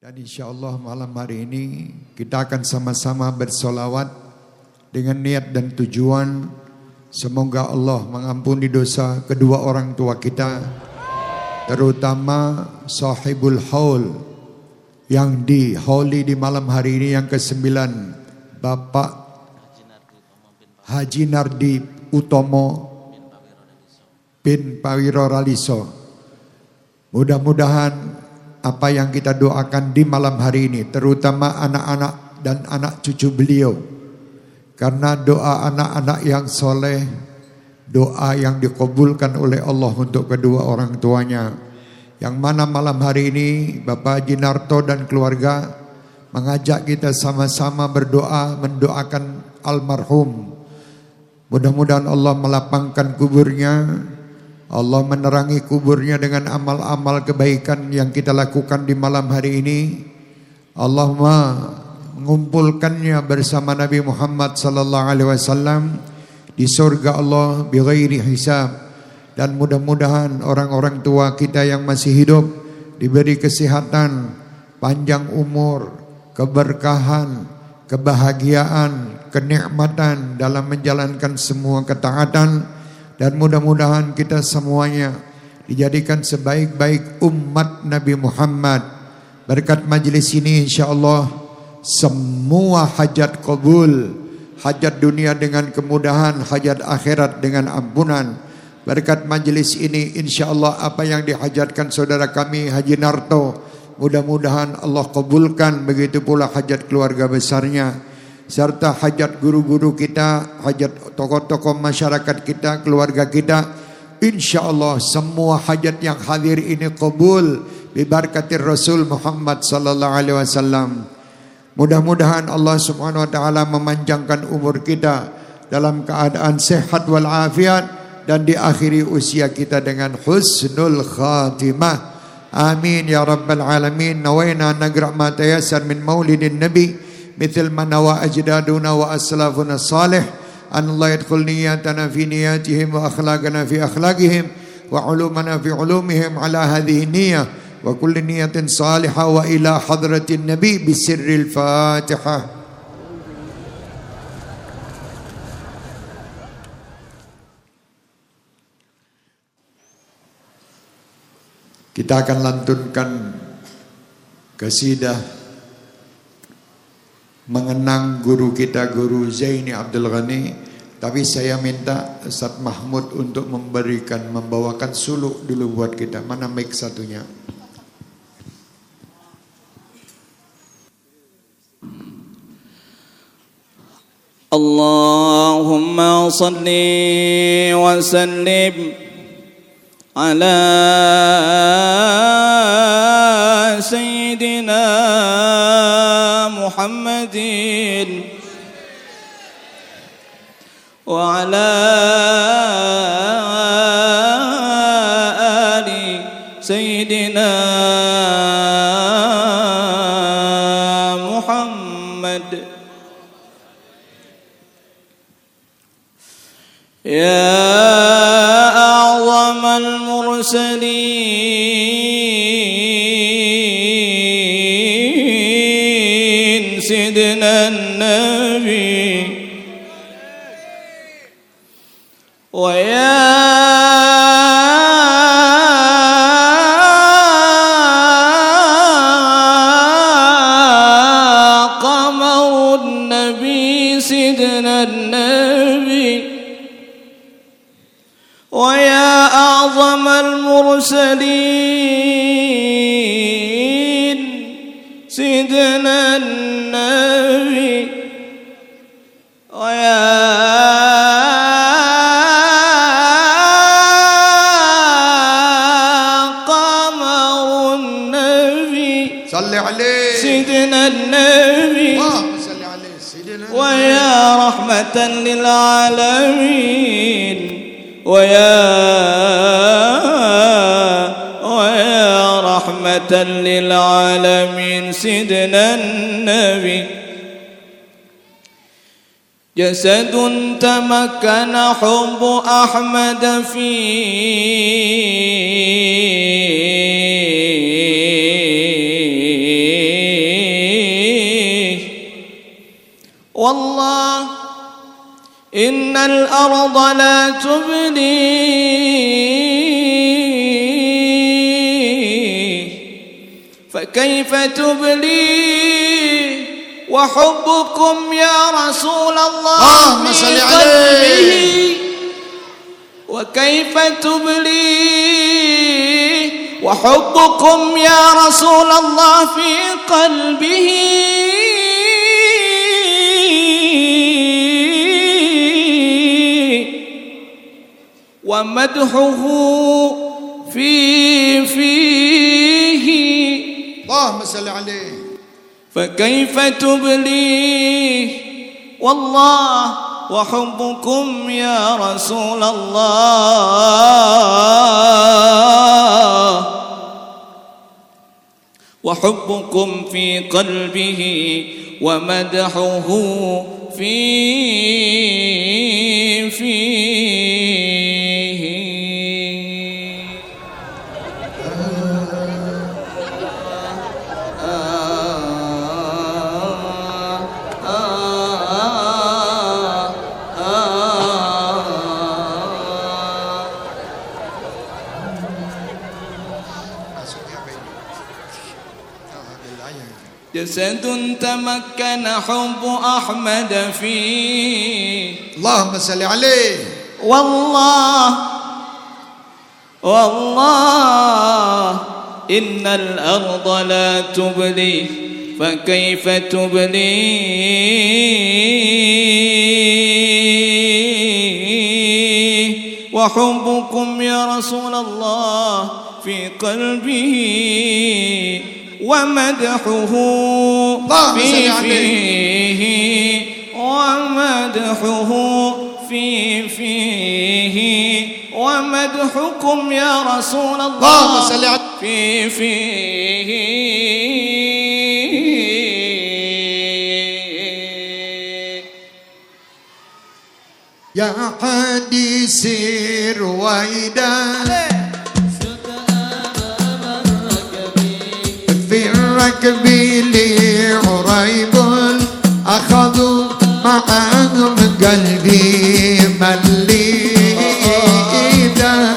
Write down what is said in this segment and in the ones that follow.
Dan insya Allah malam hari ini kita akan sama-sama bersolawat dengan niat dan tujuan semoga Allah mengampuni dosa kedua orang tua kita terutama sahibul haul yang di hauli di malam hari ini yang ke-9 Bapak Haji Nardi Utomo bin Pawiro Raliso. Mudah-mudahan apa yang kita doakan di malam hari ini, terutama anak-anak dan anak cucu beliau. Karena doa anak-anak yang soleh, doa yang dikabulkan oleh Allah untuk kedua orang tuanya. Yang mana malam hari ini Bapak Jinarto dan keluarga mengajak kita sama-sama berdoa mendoakan almarhum. Mudah-mudahan Allah melapangkan kuburnya, Allah menerangi kuburnya dengan amal-amal kebaikan yang kita lakukan di malam hari ini. Allah mengumpulkannya bersama Nabi Muhammad sallallahu alaihi wasallam di surga Allah bighairi hisab dan mudah-mudahan orang-orang tua kita yang masih hidup diberi kesehatan, panjang umur, keberkahan, kebahagiaan, kenikmatan dalam menjalankan semua ketaatan dan mudah-mudahan kita semuanya dijadikan sebaik-baik umat Nabi Muhammad. Berkat majlis ini insya-Allah semua hajat kabul, hajat dunia dengan kemudahan, hajat akhirat dengan ampunan. Berkat majlis ini insya-Allah apa yang dihajatkan saudara kami Haji Narto mudah-mudahan Allah kabulkan begitu pula hajat keluarga besarnya serta hajat guru-guru kita, hajat tokoh-tokoh masyarakat kita, keluarga kita. Insya Allah semua hajat yang hadir ini kabul bibarkatir Rasul Muhammad sallallahu alaihi wasallam. Mudah-mudahan Allah Subhanahu wa taala memanjangkan umur kita dalam keadaan sehat wal afiat dan diakhiri usia kita dengan husnul khatimah. Amin ya rabbal alamin. Nawaina nagra ma min maulidin nabi. مثل ما نوى أجدادنا وأسلافنا الصالح أن الله يدخل نياتنا في نياتهم وأخلاقنا في أخلاقهم وعلومنا في علومهم على هذه النية وكل نية صالحة وإلى حضرة النبي بسر الفاتحة Kita akan lantunkan kasidah mengenang guru kita guru Zaini Abdul Ghani. Tapi saya minta Ustaz Mahmud untuk memberikan membawakan suluk dulu buat kita. Mana mic satunya? Allahumma salli wa sallim ala sayyidina محمد وعلى آل سيدنا جسد تمكن حب أحمد فيه والله إن الأرض لا تبني فكيف تبليه وحبكم يا رسول الله اللهم في صل قلبه. عليه. وكيف تبلي؟ وحبكم يا رسول الله في قلبه. ومدحه في فيه. اللهم صل عليه. فكيف تبليه والله. وحبكم يا رسول الله. وحبكم في قلبه ومدحه في فيه جسد تمكن حب أحمد فيه اللهم صل عليه. والله والله إن الأرض لا تبلي فكيف تبلي؟ وحبكم يا رسول الله في قلبه ومدحه. اللهم في صل. فيه ومدحه في فيه. ومدحكم يا رسول الله اللهم صل على- في فيه. يا حديث رويدا ركبي لي عريب أخذوا معهم قلبي ملي إذا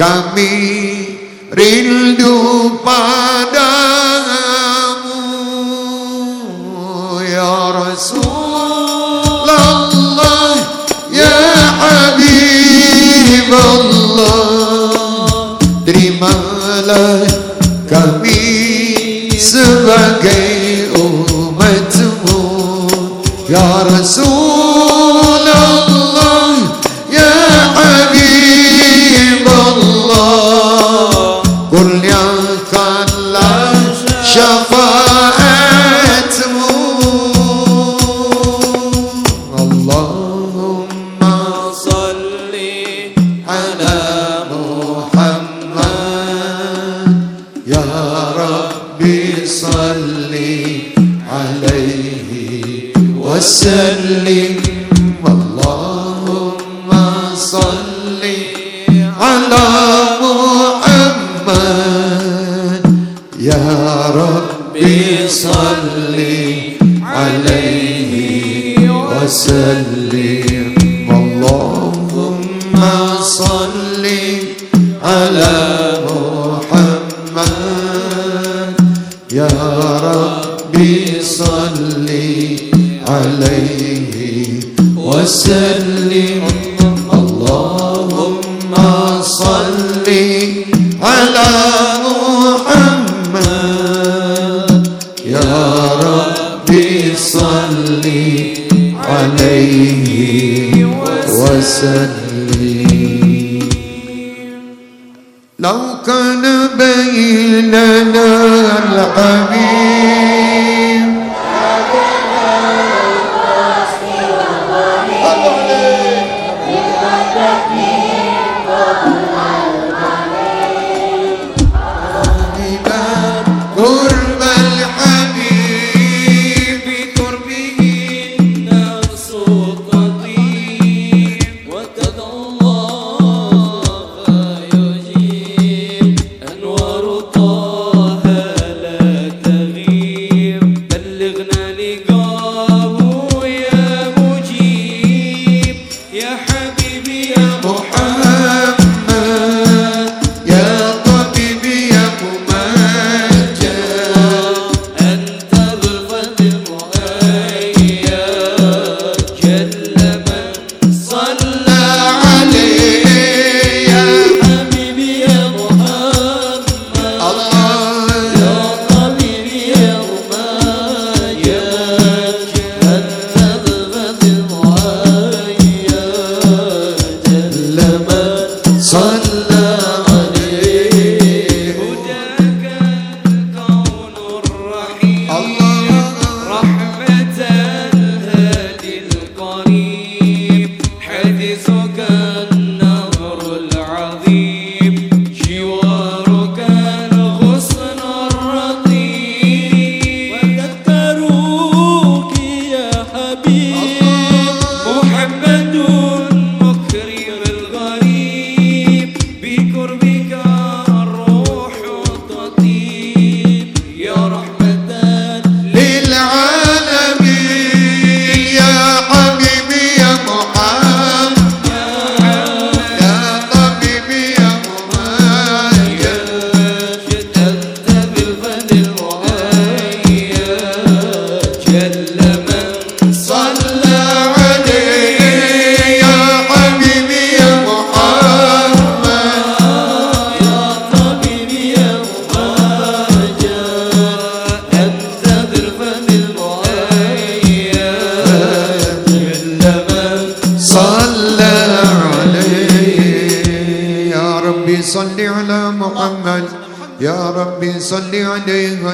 kami rindu padamu ya Rasulullah ya Habiballah terimalah kami sebagai umatmu ya Rasul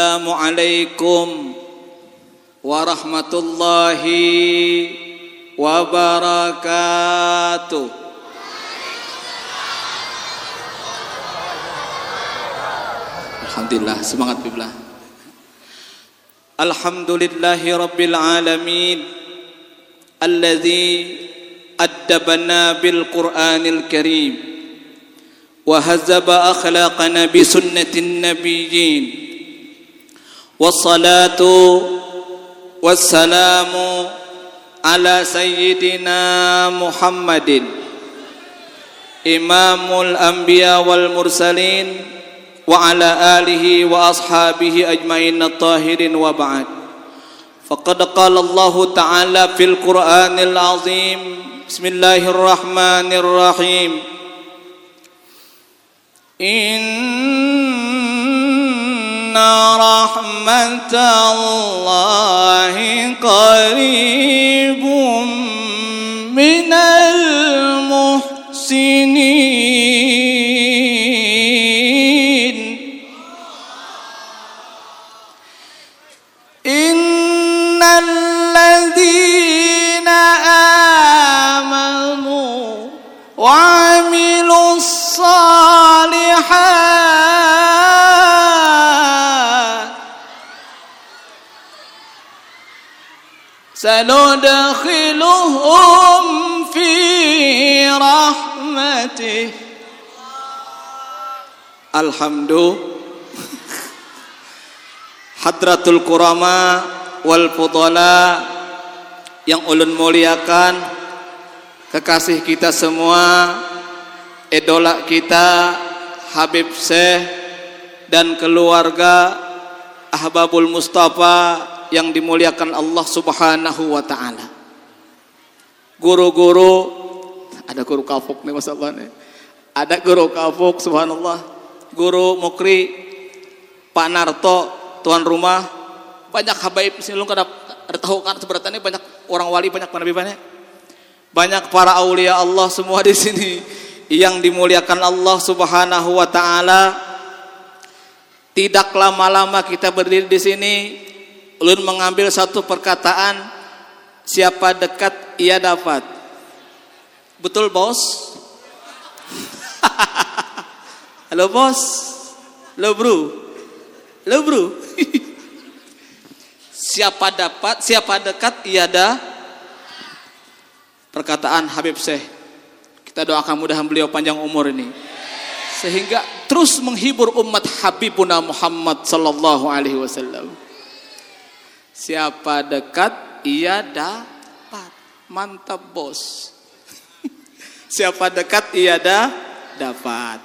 Assalamualaikum warahmatullahi wabarakatuh. Alhamdulillah, semangat Biblah. Alhamdulillahi Rabbil Alamin Alladhi أدبنا بالقرآن الكريم وهذب أخلاقنا بسنة النبيين والصلاة والسلام على سيدنا محمد إمام الأنبياء والمرسلين وعلى آله وأصحابه أجمعين الطاهرين وبعد. فقد قال الله تعالى في القرآن العظيم بسم الله الرحمن الرحيم. رحمة الله قريب من المحسنين سندخلهم في رحمته الحمد Hadratul Kurama wal Fudala yang ulun muliakan kekasih kita semua idola kita Habib Syekh dan keluarga Ahbabul Mustafa yang dimuliakan Allah Subhanahu wa taala. Guru-guru ada guru kafuk nih masalah nih. Ada guru kafuk subhanallah. Guru Mukri Pak Narto tuan rumah banyak habaib sini kada ada tahu kan seberatannya banyak orang wali banyak nabi banyak banyak para aulia Allah semua di sini yang dimuliakan Allah Subhanahu wa taala tidak lama-lama kita berdiri di sini ulun mengambil satu perkataan siapa dekat ia dapat. Betul bos? Halo bos? Halo bro? Halo bro? Siapa dapat siapa dekat ia ada perkataan Habib Syekh kita doakan mudahan beliau panjang umur ini. Sehingga terus menghibur umat Habibuna Muhammad sallallahu alaihi wasallam siapa dekat ia dapat. Mantap bos. Siapa dekat ia ada dapat.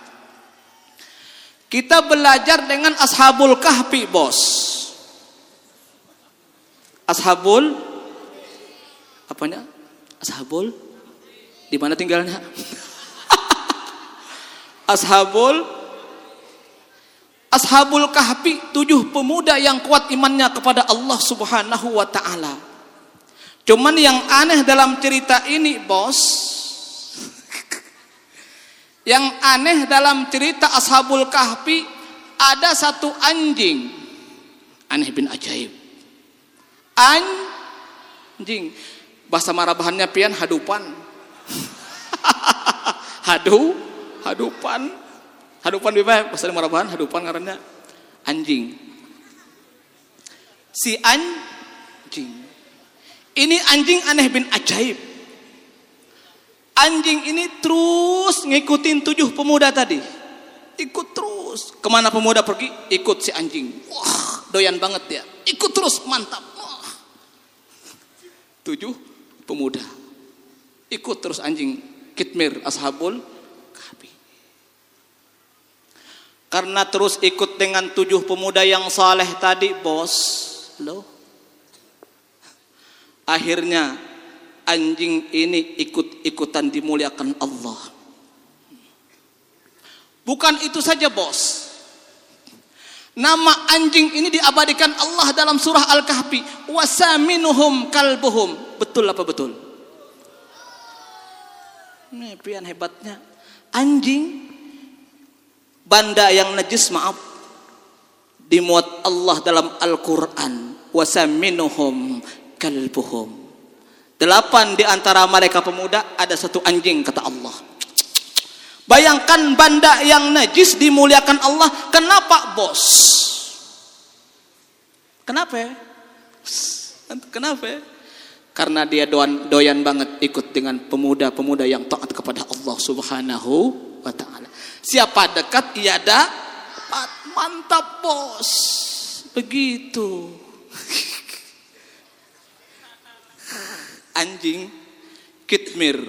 Kita belajar dengan ashabul kahfi bos. Ashabul? Apanya? Ashabul? Di mana tinggalnya? Ashabul ashabul kahfi tujuh pemuda yang kuat imannya kepada Allah subhanahu wa ta'ala. Cuman yang aneh dalam cerita ini bos yang aneh dalam cerita ashabul kahfi ada satu anjing. Aneh bin ajaib. Anjing. Bahasa marabahannya pian hadupan. Hadu hadupan hadupan bebas bahasa marabahan hadupan karena anjing. Si anjing. Ini anjing aneh bin ajaib. Anjing ini terus ngikutin tujuh pemuda tadi. Ikut terus. Ke mana pemuda pergi? Ikut si anjing. Wah doyan banget ya. Ikut terus mantap. Wah. tujuh pemuda. Ikut terus anjing. Kitmir ashabul kahfi karena terus ikut dengan tujuh pemuda yang saleh tadi bos loh akhirnya anjing ini ikut-ikutan dimuliakan Allah bukan itu saja bos Nama anjing ini diabadikan Allah dalam surah Al-Kahfi. Wasaminuhum kalbuhum. Betul apa betul? Ini pian hebatnya. Anjing banda yang najis maaf dimuat Allah dalam Al-Qur'an. Wasaminuhum kalbuhum. Delapan di antara mereka pemuda ada satu anjing kata Allah. Bayangkan banda yang najis dimuliakan Allah. Kenapa bos? Kenapa? Kenapa? Karena dia doyan, doyan banget ikut dengan pemuda-pemuda yang taat kepada Allah Subhanahu wa taala. Siapa dekat ia dapat. Mantap bos. Begitu. anjing kitmir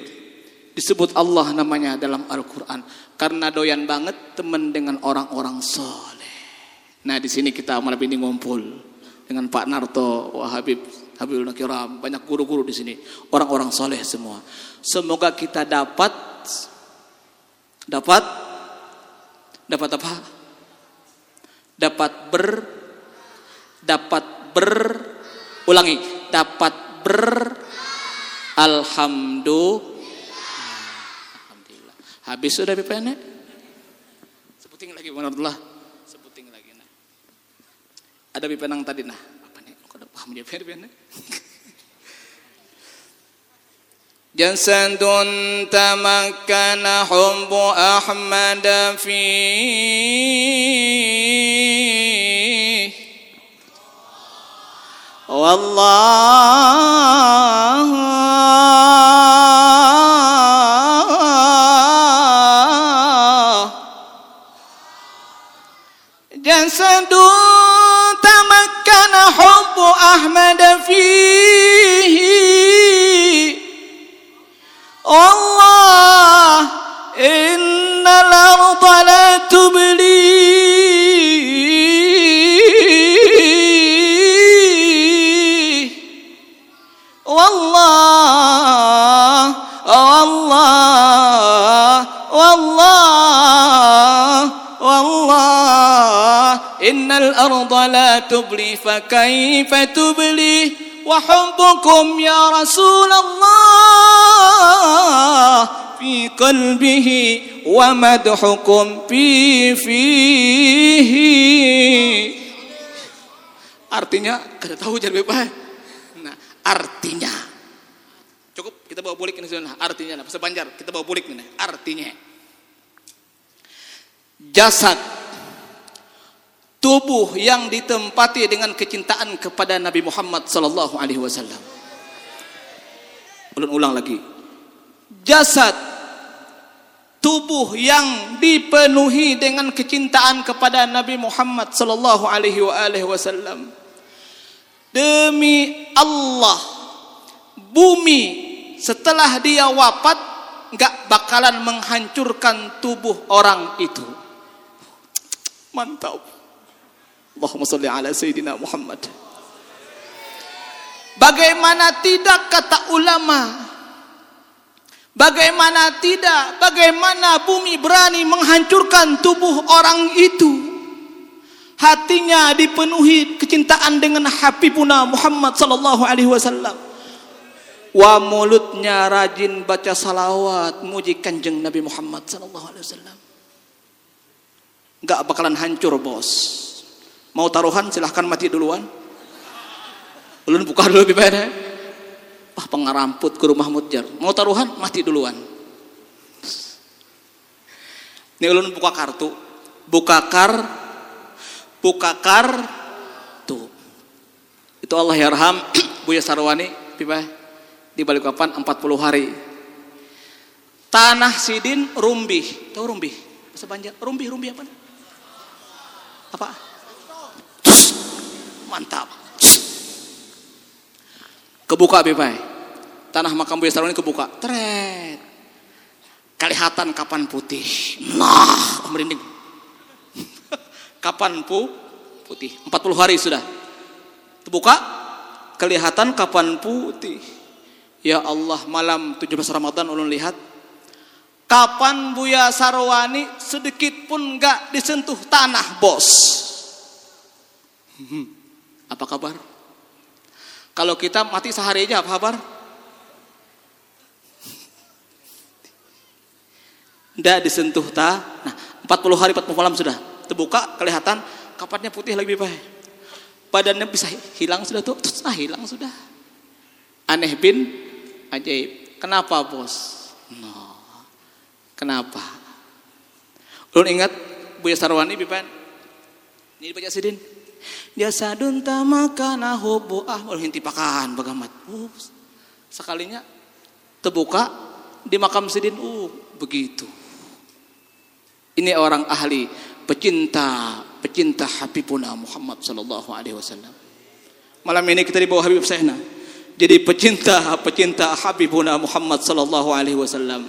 disebut Allah namanya dalam Al-Qur'an karena doyan banget teman dengan orang-orang soleh. Nah, di sini kita malam ini ngumpul dengan Pak Narto, Wah Habib, Habibul Nakiram, banyak guru-guru di sini, orang-orang soleh semua. Semoga kita dapat dapat dapat apa? Dapat ber dapat ber ulangi, dapat ber Alhamdulillah. Alhamdulillah. Habis sudah BPN? Sebuting lagi menurutlah. Sebuting lagi nah. Ada BPN tadi nah. Apa nih? Kok ada paham BPN? جسد تمكن حب أحمد فيه والله جسد والله إن الأرض لا تبلي. والله والله والله والله إن الأرض لا تبلي فكيف تبلي؟ وحبكم يا رسول الله في قلبه ومدحكم في فيه artinya kada tahu jadi bebas nah artinya cukup kita bawa bulik ini sudah artinya nah bahasa Banjar kita bawa bulik ini artinya jasad tubuh yang ditempati dengan kecintaan kepada Nabi Muhammad sallallahu alaihi wasallam. Ulun ulang lagi. Jasad tubuh yang dipenuhi dengan kecintaan kepada Nabi Muhammad sallallahu alaihi wasallam. Demi Allah, bumi setelah dia wafat enggak bakalan menghancurkan tubuh orang itu. Mantap. Allahumma salli ala Sayyidina Muhammad. Bagaimana tidak kata ulama? Bagaimana tidak? Bagaimana bumi berani menghancurkan tubuh orang itu? Hatinya dipenuhi kecintaan dengan Habibuna Muhammad sallallahu alaihi wasallam. Wa mulutnya rajin baca salawat muji kanjeng Nabi Muhammad sallallahu alaihi wasallam. Enggak bakalan hancur, Bos. Mau taruhan silahkan mati duluan. Ulun buka dulu bibirnya. Wah pengaramput ke rumah mutjar. Mau taruhan mati duluan. Ini ulun buka kartu. Buka kar. Buka kar. Tuh. Itu Allah yarham. Buya Sarwani. Bibah. Di balik papan 40 hari. Tanah Sidin Rumbih. Tahu Rumbih? Bahasa Banjar. Rumbih, Rumbih apa? Apa? Mantap. Kebuka bebai. Tanah makam Buya Sarwani kebuka. Tret. Kelihatan kapan putih. Nah, merinding. kapan pu putih? 40 hari sudah. Terbuka. Kelihatan kapan putih. Ya Allah, malam 17 Ramadan ulun lihat Kapan Buya Sarwani sedikit pun enggak disentuh tanah, Bos? Apa kabar? Kalau kita mati sehari aja apa kabar? Tidak disentuh ta. Nah, 40 hari 40 malam sudah. Terbuka kelihatan kapannya putih lebih baik. Badannya bisa hilang sudah tuh, terus ah hilang sudah. Aneh bin ajaib. Kenapa bos? No. Kenapa? Ulun ingat Buya Sarwani Bipan. Ini baca sidin. Dia sadun tamakana hubu ah hinti pakan bagamat. Uh, sekalinya terbuka di makam sidin. Uh, begitu. Ini orang ahli pecinta pecinta Habibuna Muhammad sallallahu alaihi wasallam. Malam ini kita dibawa Habib Sehna. Jadi pecinta pecinta Habibuna Muhammad sallallahu alaihi wasallam.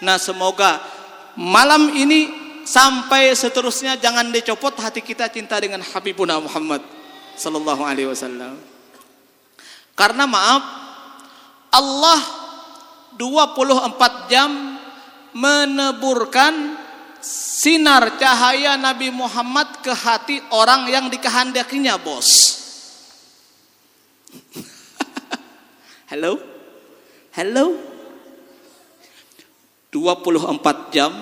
Nah, semoga malam ini sampai seterusnya jangan dicopot hati kita cinta dengan Habibuna Muhammad sallallahu alaihi wasallam. Karena maaf Allah 24 jam meneburkan sinar cahaya Nabi Muhammad ke hati orang yang dikehendakinya, Bos. Halo? Halo? 24 jam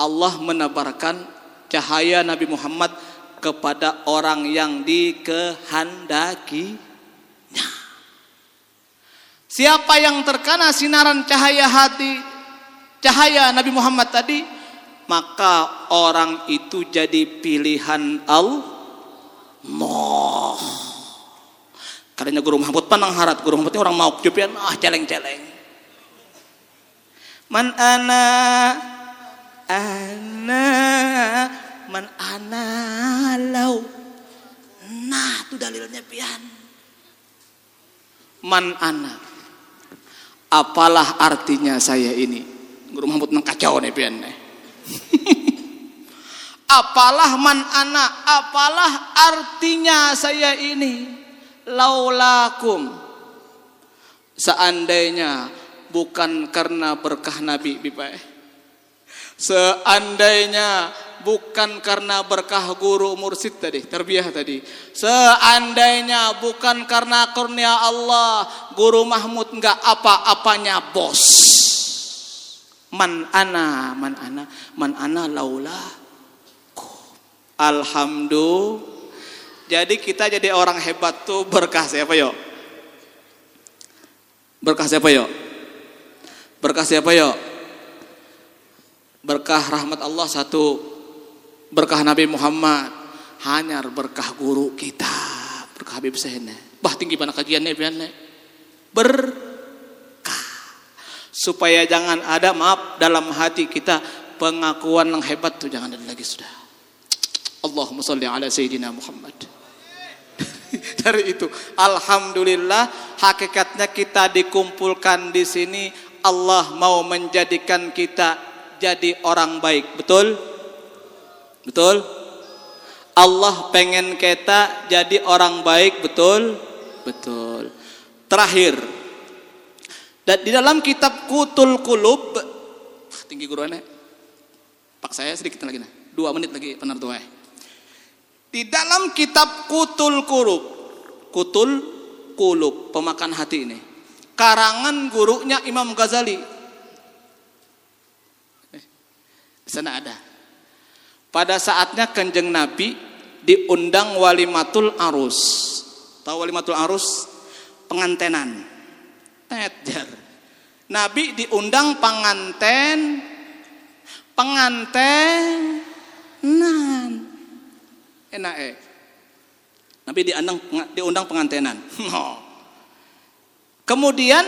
Allah menebarkan cahaya Nabi Muhammad kepada orang yang dikehendakinya. Siapa yang terkena sinaran cahaya hati cahaya Nabi Muhammad tadi maka orang itu jadi pilihan Allah. Karena Guru Mahmud panang harat Guru Mahmud orang mau kejupian ah celeng-celeng. Man ana ana man ana lau. Nah, itu dalilnya pian. Man ana. Apalah artinya saya ini? Guru Mahmud nang kacau nih pian nih. apalah man anak, apalah artinya saya ini. Laulakum. Seandainya bukan karena berkah Nabi Bipai. Seandainya bukan karena berkah guru mursid tadi, terbiah tadi. Seandainya bukan karena kurnia Allah, guru Mahmud enggak apa-apanya bos. Man ana man ana man ana laula. Alhamdulillah. Jadi kita jadi orang hebat tuh berkah siapa yo berkah siapa yo berkah siapa yo berkah rahmat Allah satu. Berkah Nabi Muhammad. Hanya berkah guru kita. Berkah Habib Sehne. Bah tinggi pada kajiannya biarnya ber supaya jangan ada maaf dalam hati kita pengakuan yang hebat tuh jangan ada lagi sudah. Allahumma salli ala sayyidina Muhammad. Dari itu, alhamdulillah hakikatnya kita dikumpulkan di sini. Allah mau menjadikan kita jadi orang baik. Betul? Betul? Allah pengen kita jadi orang baik, betul? Betul. Terakhir, dan di dalam kitab Kutul Kulub tinggi guru aneh. Pak saya sedikit lagi nih. Dua menit lagi benar tuh eh. Di dalam kitab Kutul Kulub, Kutul Kulub, pemakan hati ini. Karangan gurunya Imam Ghazali. Eh, di sana ada. Pada saatnya kanjeng Nabi diundang walimatul arus. Tahu walimatul arus? Pengantenan. Tetjar. Nabi diundang penganten pengantenan enak eh Nabi diundang diundang pengantenan kemudian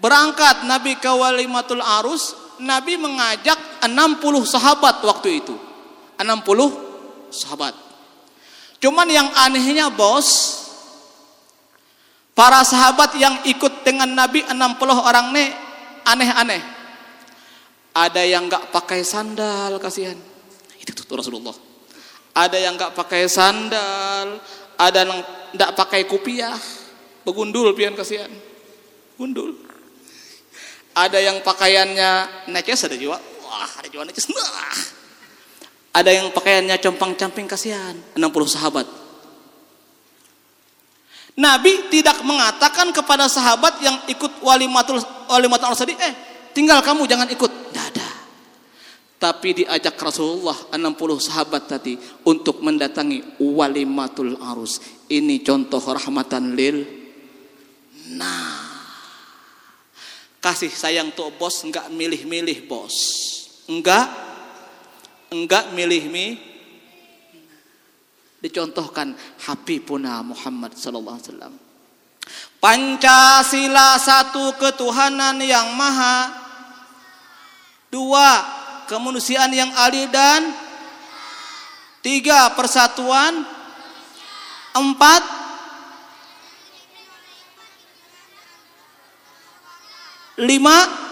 berangkat Nabi ke walimatul arus Nabi mengajak 60 sahabat waktu itu 60 sahabat cuman yang anehnya bos Para sahabat yang ikut dengan Nabi 60 orang nih aneh-aneh. Ada yang nggak pakai sandal kasihan. Itu tuh Rasulullah. Ada yang nggak pakai sandal, ada yang nggak pakai kupiah, begundul pian kasihan. Gundul. Ada yang pakaiannya neces ada juga. Wah, ada juga neces. Nah. Ada yang pakaiannya compang-camping kasihan. 60 sahabat. Nabi tidak mengatakan kepada sahabat yang ikut walimatul walimatul arsadi, eh tinggal kamu jangan ikut. Tidak. Tapi diajak Rasulullah 60 sahabat tadi untuk mendatangi walimatul arus. Ini contoh rahmatan lil nah Kasih sayang tuh bos enggak milih-milih bos. Enggak enggak milih-milih dicontohkan Habibuna Muhammad sallallahu alaihi wasallam. Pancasila satu ketuhanan yang maha. Dua, kemanusiaan yang adil dan tiga, persatuan. Empat, lima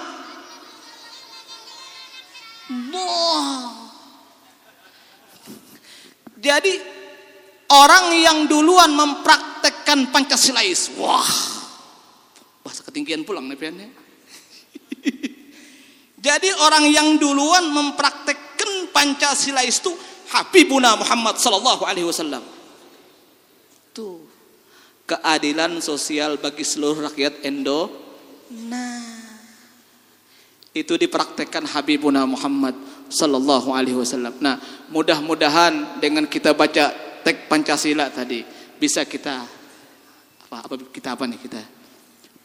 Boh. Jadi orang yang duluan mempraktekkan Pancasilais. Wah. Bahasa ketinggian pulang nih Jadi orang yang duluan mempraktekkan Pancasilais itu Habibuna Muhammad sallallahu alaihi wasallam. Tuh. Keadilan sosial bagi seluruh rakyat Indo. Itu dipraktekkan Habibuna Muhammad sallallahu alaihi wasallam. Nah, mudah-mudahan dengan kita baca teks Pancasila tadi bisa kita apa apa kita apa nih kita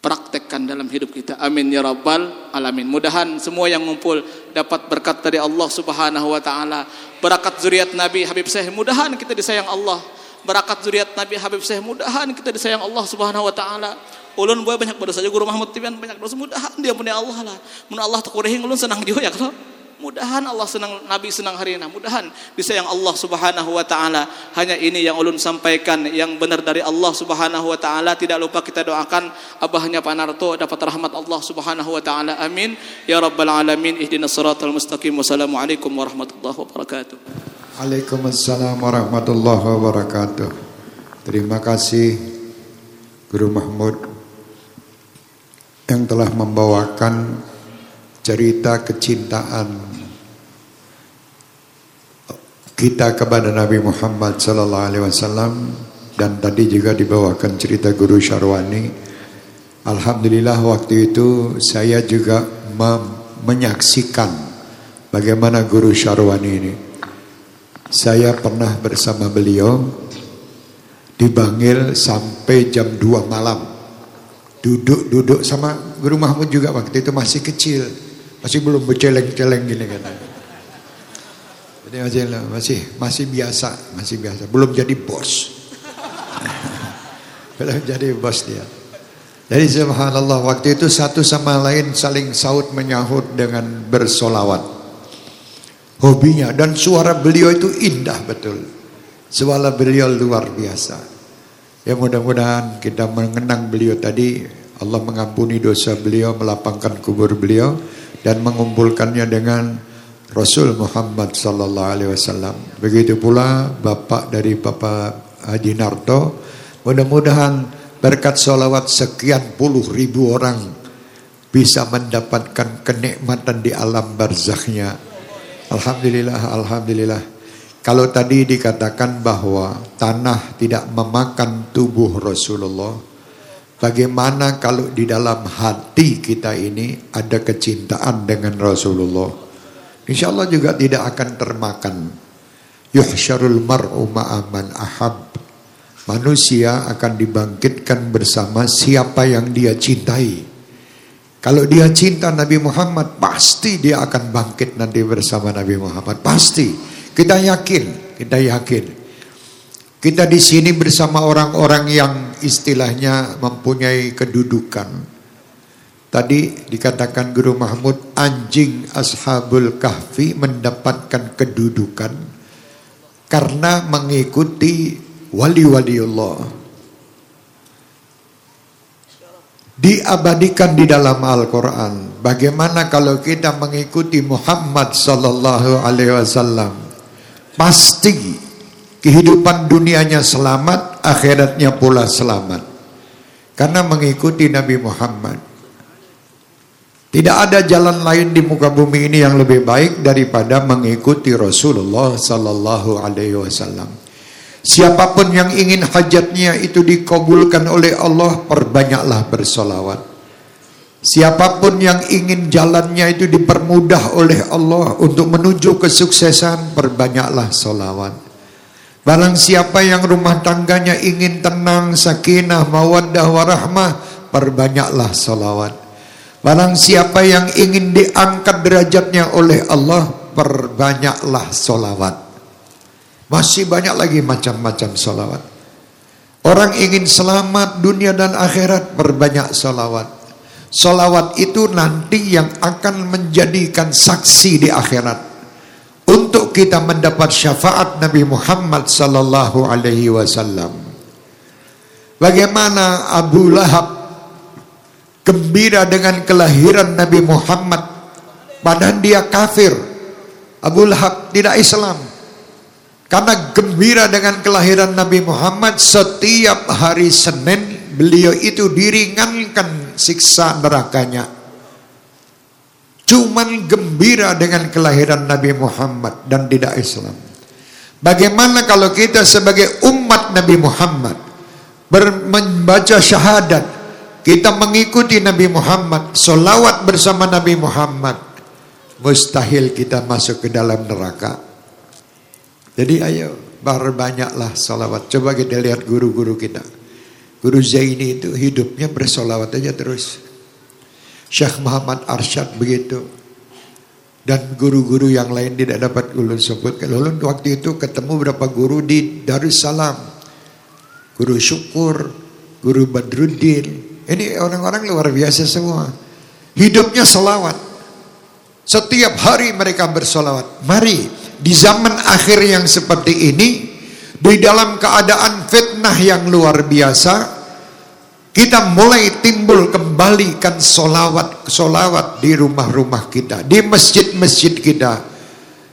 praktekkan dalam hidup kita. Amin ya rabbal alamin. Mudahan semua yang ngumpul dapat berkat dari Allah Subhanahu wa taala. Berkat zuriat Nabi Habib Syekh, mudahan kita disayang Allah. Berkat zuriat Nabi Habib Syekh, mudahan kita disayang Allah Subhanahu wa taala ulun boy banyak berdosa juga guru Mahmud Tiban banyak dosa mudahan dia punya Allah lah. Mun Allah takurehing ulun senang juga ya kalau mudahan Allah senang Nabi senang hari ini. Mudahan disayang Allah Subhanahu wa taala. Hanya ini yang ulun sampaikan yang benar dari Allah Subhanahu wa taala. Tidak lupa kita doakan abahnya Pak Narto dapat rahmat Allah Subhanahu wa taala. Amin. Ya rabbal alamin ihdinas siratal mustaqim. Wassalamualaikum warahmatullahi wabarakatuh. Waalaikumsalam warahmatullahi wabarakatuh. Terima kasih Guru Mahmud yang telah membawakan cerita kecintaan kita kepada Nabi Muhammad sallallahu alaihi wasallam dan tadi juga dibawakan cerita Guru Syarwani. Alhamdulillah waktu itu saya juga menyaksikan bagaimana Guru Syarwani ini. Saya pernah bersama beliau di Bangil sampai jam 2 malam duduk-duduk sama Guru Mahmud juga waktu itu masih kecil. Masih belum berceleng-celeng gini kan. Jadi masih masih masih biasa masih biasa. Belum jadi bos. Belum jadi bos dia. Jadi subhanallah waktu itu satu sama lain saling saut menyahut dengan bersolawat. Hobinya dan suara beliau itu indah betul. Suara beliau luar biasa Ya mudah-mudahan kita mengenang beliau tadi Allah mengampuni dosa beliau, melapangkan kubur beliau dan mengumpulkannya dengan Rasul Muhammad sallallahu alaihi wasallam. Begitu pula bapak dari Bapak Haji Narto, mudah-mudahan berkat salawat sekian puluh ribu orang bisa mendapatkan kenikmatan di alam barzakhnya. Alhamdulillah, alhamdulillah. Kalau tadi dikatakan bahwa tanah tidak memakan tubuh Rasulullah, bagaimana kalau di dalam hati kita ini ada kecintaan dengan Rasulullah? Insya Allah juga tidak akan termakan. Yuhsyarul mar'u ma'aman ahab. Manusia akan dibangkitkan bersama siapa yang dia cintai. Kalau dia cinta Nabi Muhammad, pasti dia akan bangkit nanti bersama Nabi Muhammad. Pasti. Kita yakin, kita yakin. Kita di sini bersama orang-orang yang istilahnya mempunyai kedudukan. Tadi dikatakan Guru Mahmud anjing Ashabul Kahfi mendapatkan kedudukan karena mengikuti wali-wali Allah. Diabadikan di dalam Al-Quran. Bagaimana kalau kita mengikuti Muhammad sallallahu alaihi wasallam? Pasti kehidupan dunianya selamat, akhiratnya pula selamat. Karena mengikuti Nabi Muhammad. Tidak ada jalan lain di muka bumi ini yang lebih baik daripada mengikuti Rasulullah sallallahu alaihi wasallam. Siapa pun yang ingin hajatnya itu dikabulkan oleh Allah, perbanyaklah bersolawat. Siapa pun yang ingin jalannya itu dipermudah oleh Allah untuk menuju kesuksesan, perbanyaklah solawat. Barang siapa yang rumah tangganya ingin tenang, sakinah, mawaddah, warahmah, perbanyaklah solawat. Barang siapa yang ingin diangkat derajatnya oleh Allah, perbanyaklah solawat. Masih banyak lagi macam-macam solawat. Orang ingin selamat dunia dan akhirat, perbanyak solawat. Solawat itu nanti yang akan menjadikan saksi di akhirat. Untuk kita mendapat syafaat Nabi Muhammad sallallahu alaihi wasallam. Bagaimana Abu Lahab gembira dengan kelahiran Nabi Muhammad padahal dia kafir Abu Lahab tidak Islam karena gembira dengan kelahiran Nabi Muhammad setiap hari Senin beliau itu diringankan siksa nerakanya cuman gembira dengan kelahiran Nabi Muhammad dan tidak Islam bagaimana kalau kita sebagai umat Nabi Muhammad membaca syahadat kita mengikuti Nabi Muhammad, solawat bersama Nabi Muhammad, mustahil kita masuk ke dalam neraka. Jadi ayo, banyaklah solawat. Coba kita lihat guru-guru kita. Guru Zaini itu hidupnya bersolawat aja terus. Syekh Muhammad Arsyad begitu. Dan guru-guru yang lain tidak dapat ulun sebutkan. Ulun waktu itu ketemu beberapa guru di Darussalam. Guru Syukur, Guru Badruddin, ini orang-orang luar biasa semua. Hidupnya selawat. Setiap hari mereka bersolawat. Mari di zaman akhir yang seperti ini, di dalam keadaan fitnah yang luar biasa, kita mulai timbul kembalikan solawat solawat di rumah-rumah kita, di masjid-masjid kita.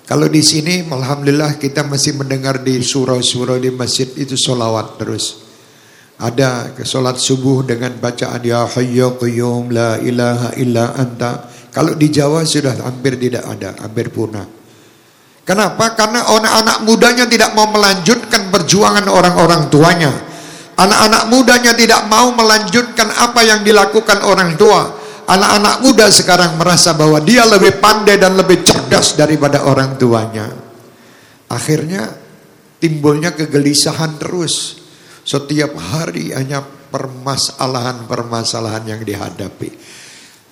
Kalau di sini, alhamdulillah kita masih mendengar di surau-surau di masjid itu solawat terus. Ada solat subuh dengan bacaan Ya Hayyu Qayyum La ilaha illa anta. Kalau di Jawa sudah hampir tidak ada, hampir punah. Kenapa? Karena anak-anak mudanya tidak mau melanjutkan perjuangan orang-orang tuanya. Anak-anak mudanya tidak mau melanjutkan apa yang dilakukan orang tua. Anak-anak muda sekarang merasa bahwa dia lebih pandai dan lebih cerdas daripada orang tuanya. Akhirnya timbulnya kegelisahan terus. Setiap hari hanya permasalahan-permasalahan yang dihadapi.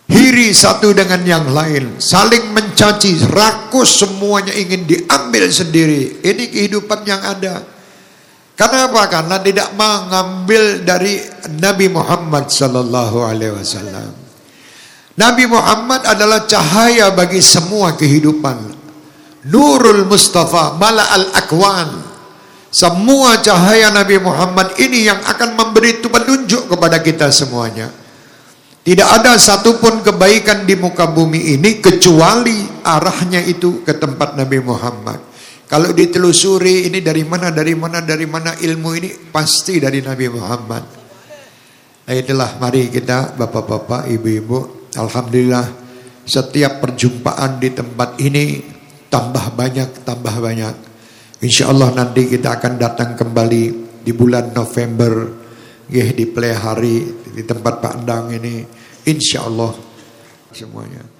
Hiri satu dengan yang lain, saling mencaci, rakus semuanya ingin diambil sendiri. Ini kehidupan yang ada. Kenapa? Karena tidak mengambil dari Nabi Muhammad sallallahu alaihi wasallam. Nabi Muhammad adalah cahaya bagi semua kehidupan. Nurul Mustafa mala al akwan semua cahaya Nabi Muhammad ini yang akan memberi petunjuk kepada kita semuanya. Tidak ada satupun kebaikan di muka bumi ini kecuali arahnya itu ke tempat Nabi Muhammad. Kalau ditelusuri ini dari mana, dari mana, dari mana ilmu ini pasti dari Nabi Muhammad. Nah itulah mari kita bapak-bapak, ibu-ibu. Alhamdulillah setiap perjumpaan di tempat ini tambah banyak, tambah banyak. Insya Allah nanti kita akan datang kembali di bulan November ya, di hari di tempat Pak Endang ini Insya Allah semuanya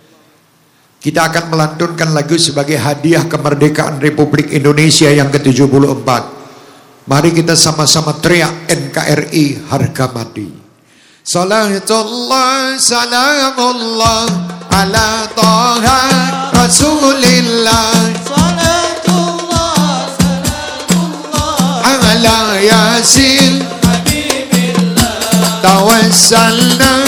kita akan melantunkan lagu sebagai hadiah kemerdekaan Republik Indonesia yang ke-74. Mari kita sama-sama teriak NKRI harga mati. Salatullah salamullah ala toha rasulillah Salatullah salamullah ala yasin habibillah Tawassalna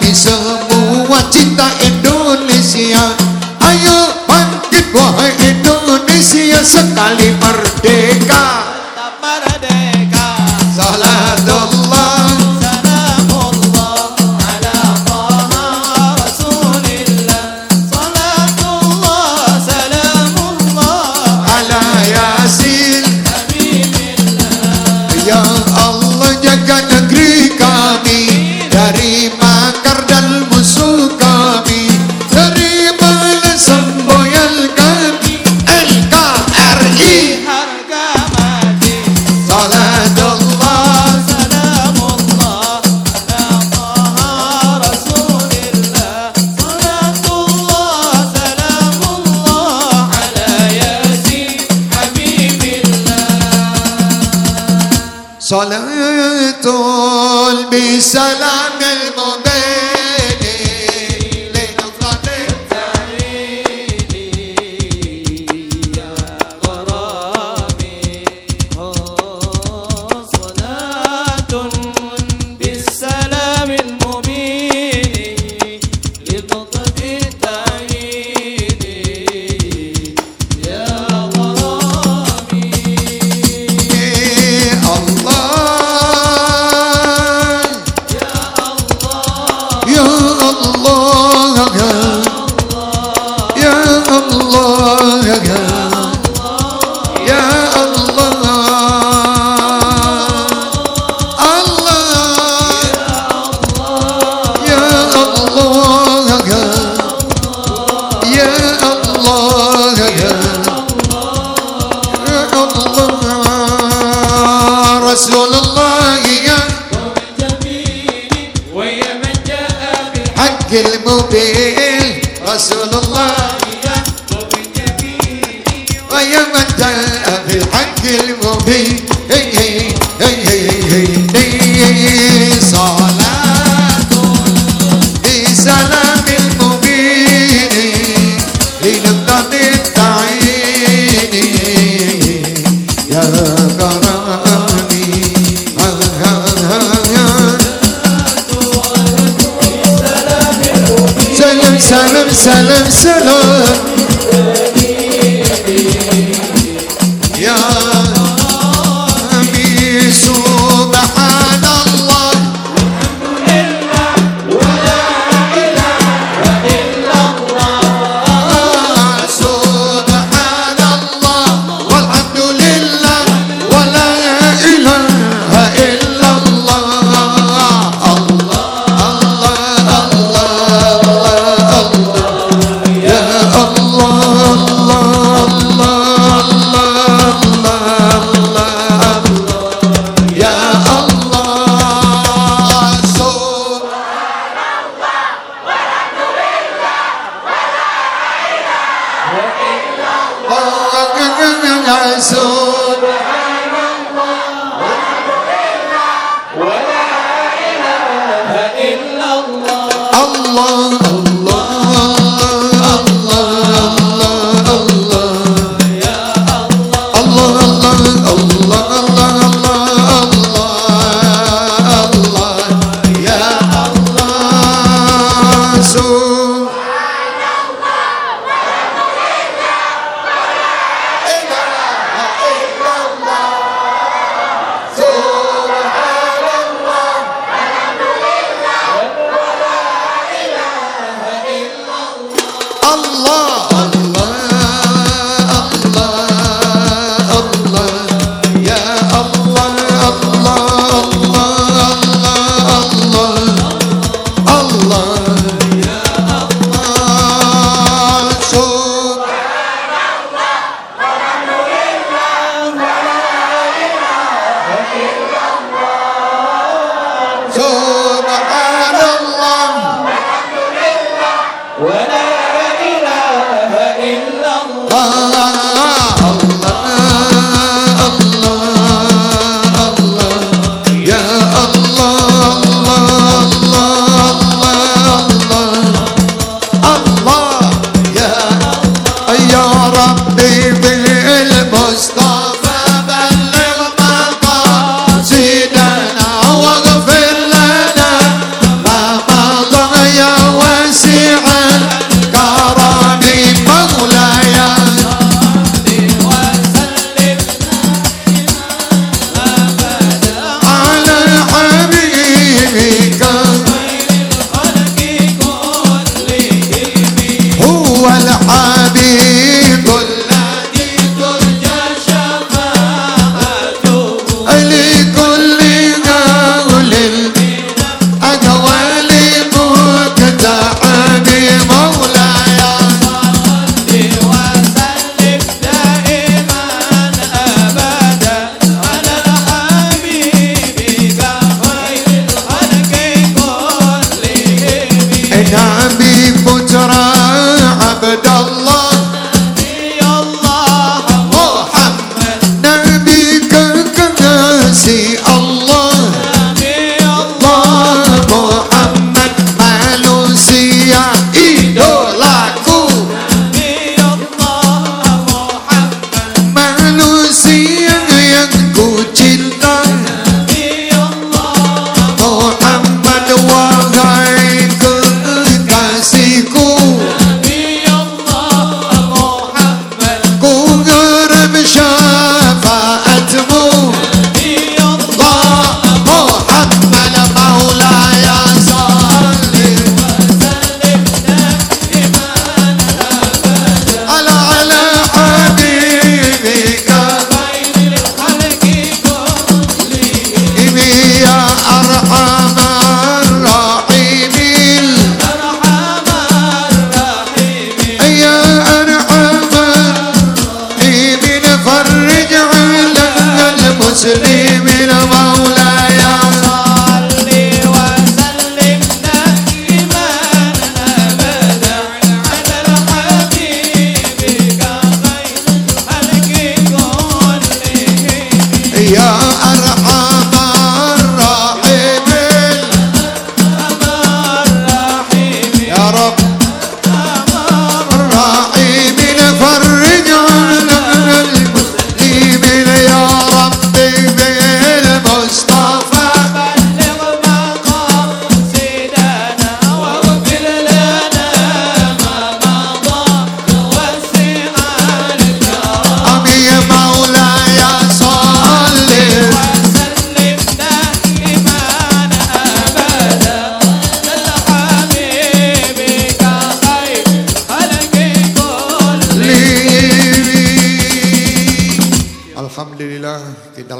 pensando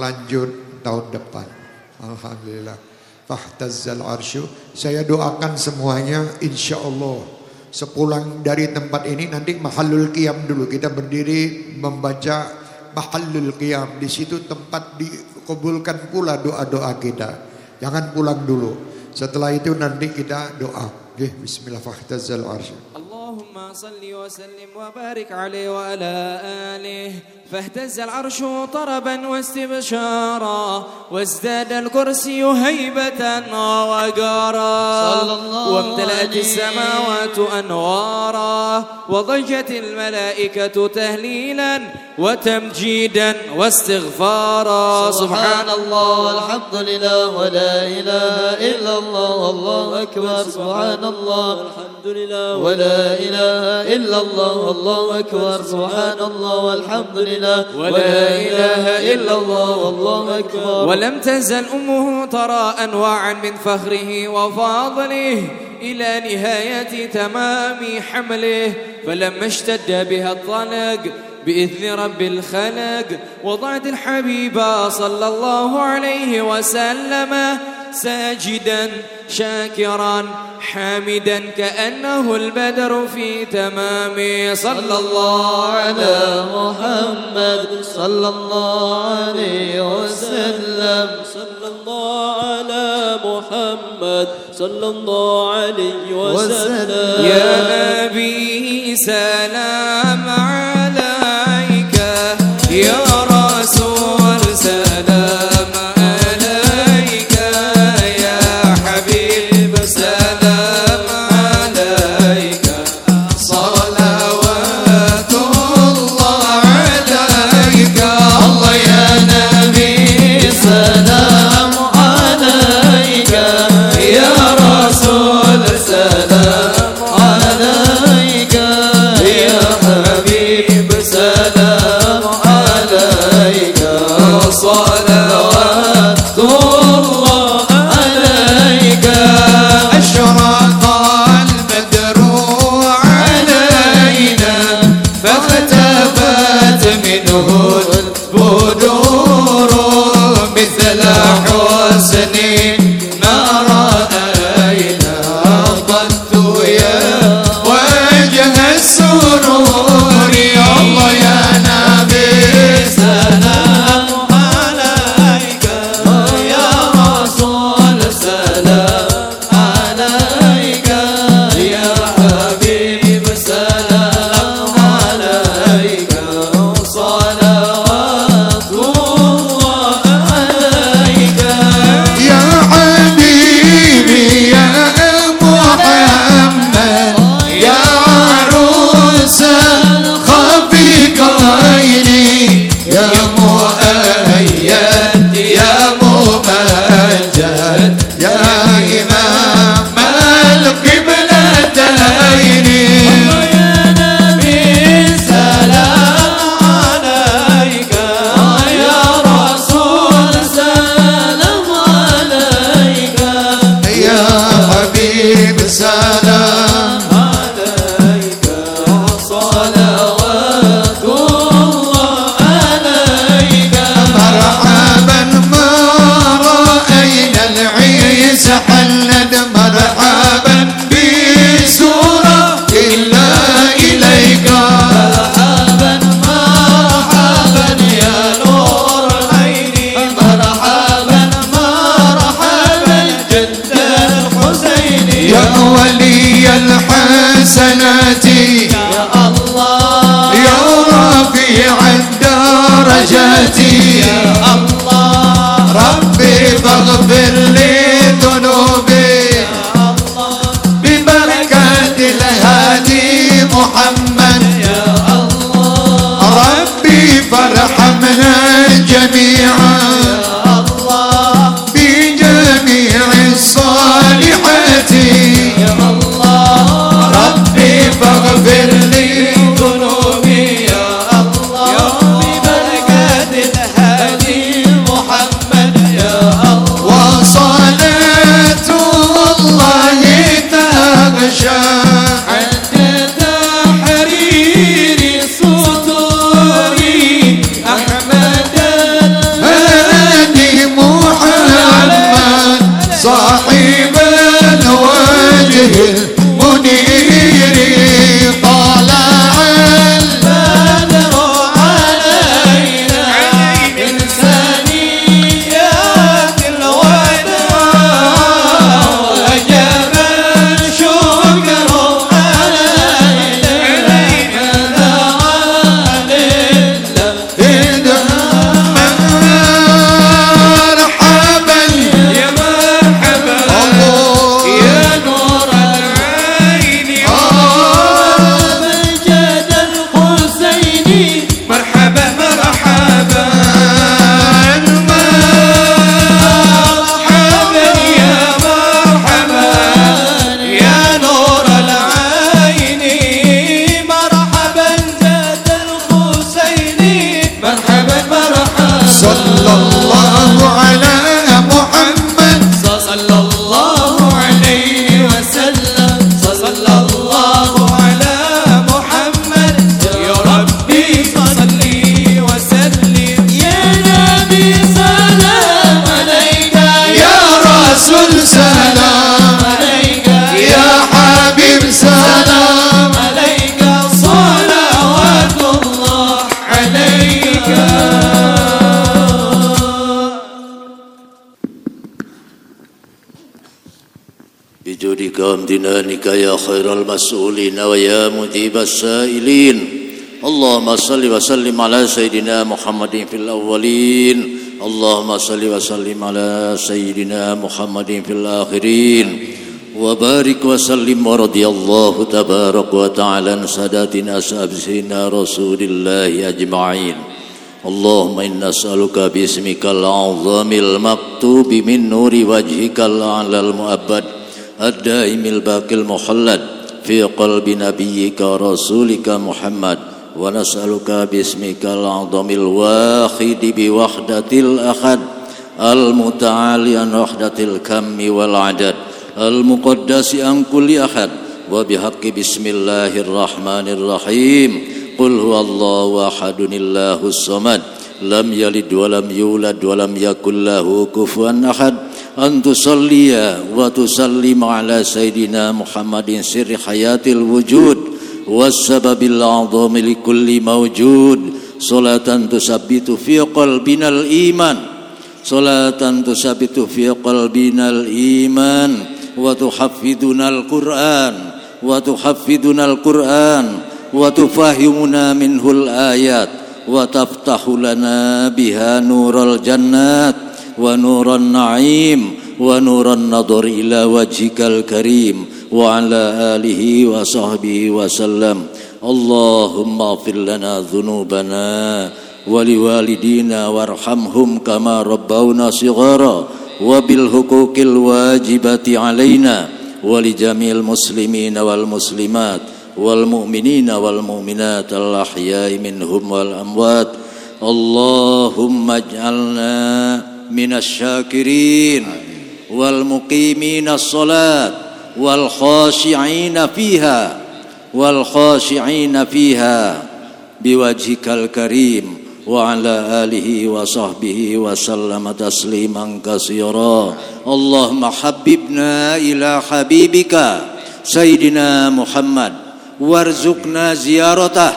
lanjut tahun depan. Alhamdulillah. Fahtazzal arsyu. Saya doakan semuanya insya Allah. Sepulang dari tempat ini nanti mahallul qiyam dulu. Kita berdiri membaca mahallul qiyam. Di situ tempat dikabulkan pula doa-doa kita. Jangan pulang dulu. Setelah itu nanti kita doa. Bismillah fahtazzal arsyu. اللهم صل وسلم وبارك عليه وعلى آله. فاهتز العرش طربا واستبشارا وازداد الكرسي هيبة ووقارا وامتلأت. السماوات أنوارا وضجت الملائكة تهليلا وتمجيدا واستغفارا. سبحان الله والحمد لله ولا إله إلا الله والله أكبر. سبحان الله والحمد لله ولا إله إلا الله والله أكبر سبحان الله والحمد لله. ولا إله إلا الله والله أكبر. ولم تزل أمه ترى أنواعا من فخره وفضله إلى نهاية تمام حمله فلما اشتد بها الطلق بإذن رب الخلق وضعت الحبيب صلى الله عليه وسلم ساجدا شاكرا حامدا كأنه البدر في تمام. صلى الله على محمد صلى الله عليه وسلم. صلى الله على محمد صلى الله عليه وسلم. يا نبي سلام عليك. خير المسؤولين ويا مجيب السائلين. اللهم صل وسلم على سيدنا محمد في الأولين. اللهم صل وسلم على سيدنا محمد في الآخرين. وبارك وسلم ورضي الله تبارك وتعالى عن ساداتنا سيدنا رسول الله أجمعين. اللهم إنا نسألك باسمك العظيم المكتوب من نور وجهك الأعلى المؤبد. الدائم الباقي المخلد في قلب نبيك ورسولك محمد ونسألك باسمك العظيم الواحد بوحدة الأحد المتعالي عن وحدة الكم والعدد المقدس عن كل أحد وبحق بسم الله الرحمن الرحيم قل هو الله أحد الله الصمد لم يلد ولم يولد ولم يكن له كفوا أحد an tusalliya wa tusallima ala sayyidina Muhammadin siri hayatil wujud wassababil azami likulli mawjud. Salatan tusabbitu fi qalbinal iman. Salatan tusabbitu fi qalbinal iman. Wa tuhaffidunal quran. Wa tuhaffidunal quran. Wa tufahimuna minhul ayat. Wa taftahu lana biha nural jannat. ونور النعيم ونور النظر إلى وجهك الكريم وعلى آله وصحبه وسلم. اللهم اغفر لنا ذنوبنا ولوالدينا وارحمهم كما ربونا صغارا وبالحقوق الواجبة علينا ولجميع المسلمين والمسلمات والمؤمنين والمؤمنات الأحياء منهم والأموات. اللهم اجعلنا من الشاكرين والمقيمين الصلاة والخاشعين فيها والخاشعين فيها بوجهك الكريم وعلى آله وصحبه وسلم تسليما كثيرا. اللهم حببنا إلى حبيبك سيدنا محمد وارزقنا زيارته.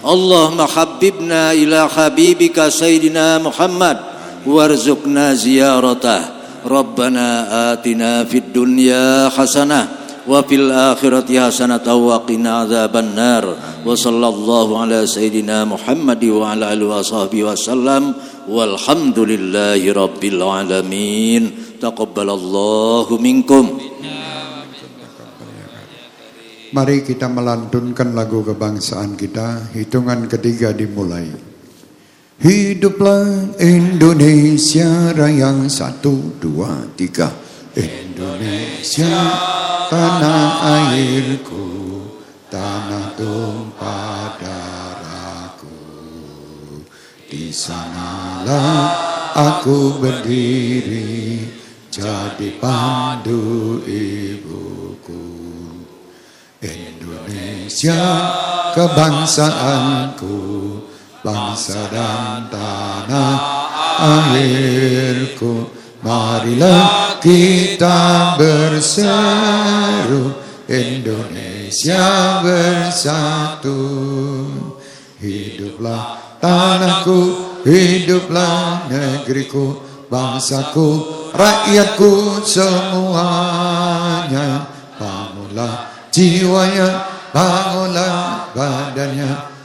اللهم حببنا إلى حبيبك سيدنا محمد warzuqna ziyaratah. Rabbana atina fid dunya hasanah wa fil akhirati hasanah wa qina adzaban nar. Wa sallallahu ala sayidina Muhammad wa ala alihi wa sahbihi wasallam walhamdulillahi rabbil alamin. Taqabbalallahu minkum. Mari kita melantunkan lagu kebangsaan kita. Hitungan ketiga dimulai. Hiduplah Indonesia Raya satu dua tiga. Indonesia tanah airku, tanah tumpah darahku. Di sanalah aku berdiri, jadi pandu ibuku. Indonesia kebangsaanku Bangsa dan tanah airku Marilah kita berseru Indonesia bersatu. Hiduplah tanahku Hiduplah negeriku Bangsaku Rakyatku semuanya. Bangunlah jiwanya, bangunlah badannya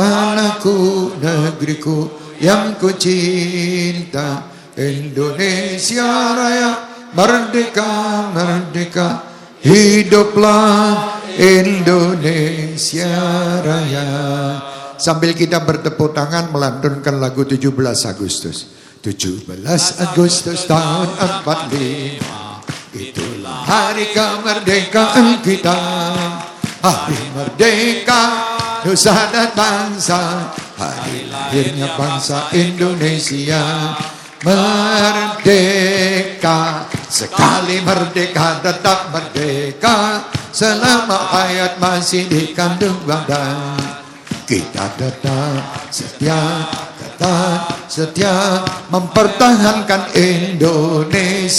tanahku, negeriku yang ku cinta. Indonesia Raya, merdeka, merdeka, hiduplah Indonesia Raya. Sambil kita bertepuk tangan melantunkan lagu 17 Agustus. 17 Agustus tahun 45 Itulah hari kemerdekaan kita Hari merdeka Nusa dan bangsa Hari lahirnya bangsa Indonesia Merdeka Sekali merdeka tetap merdeka selama hayat masih dikandung badan. Kita tetap setia, tetap setia mempertahankan Indonesia.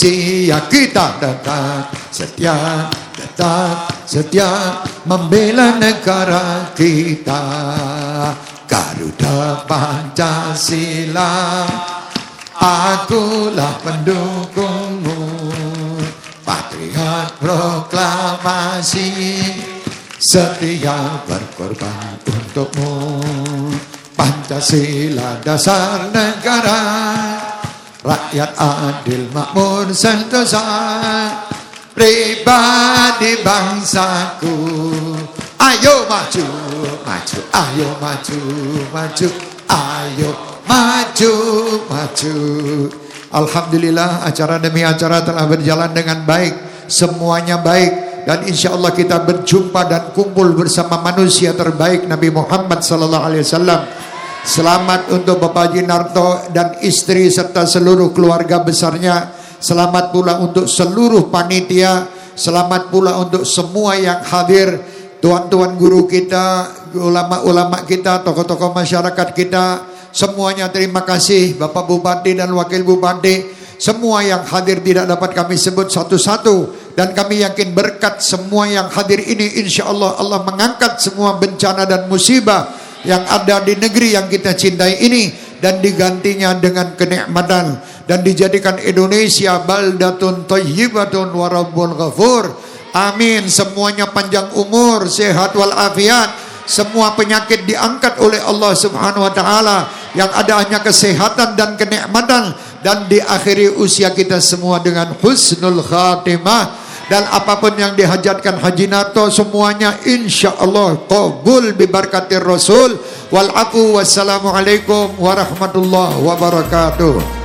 Kita tetap setia, tetap setia membela negara kita. Garuda Pancasila, akulah pendukungmu. Patriot proklamasi, setia berkorban untukmu. Pancasila dasar negara, rakyat adil makmur sentosa, pribadi bangsaku. Ayo maju, maju, ayo maju, maju, ayo maju, maju. Alhamdulillah acara demi acara telah berjalan dengan baik, semuanya baik dan insya Allah kita berjumpa dan kumpul bersama manusia terbaik Nabi Muhammad sallallahu alaihi wasallam. Selamat untuk Bapak Haji Narto dan istri serta seluruh keluarga besarnya. Selamat pula untuk seluruh panitia. Selamat pula untuk semua yang hadir. Tuan-tuan guru kita, ulama-ulama kita, tokoh-tokoh masyarakat kita. Semuanya terima kasih Bapak Bupati dan Wakil Bupati. Semua yang hadir tidak dapat kami sebut satu-satu. Dan kami yakin berkat semua yang hadir ini insya Allah Allah mengangkat semua bencana dan musibah yang ada di negeri yang kita cintai ini dan digantinya dengan kenikmatan dan dijadikan Indonesia baldatun thayyibatun wa rabbul ghafur. Amin. Semuanya panjang umur, sehat wal afiat. Semua penyakit diangkat oleh Allah Subhanahu wa taala. Yang ada hanya kesehatan dan kenikmatan dan diakhiri usia kita semua dengan husnul khatimah dan apa pun yang dihajatkan Haji Narto semuanya insya Allah qabul bibarkatir Rasul wal aku wassalamualaikum warahmatullahi wabarakatuh.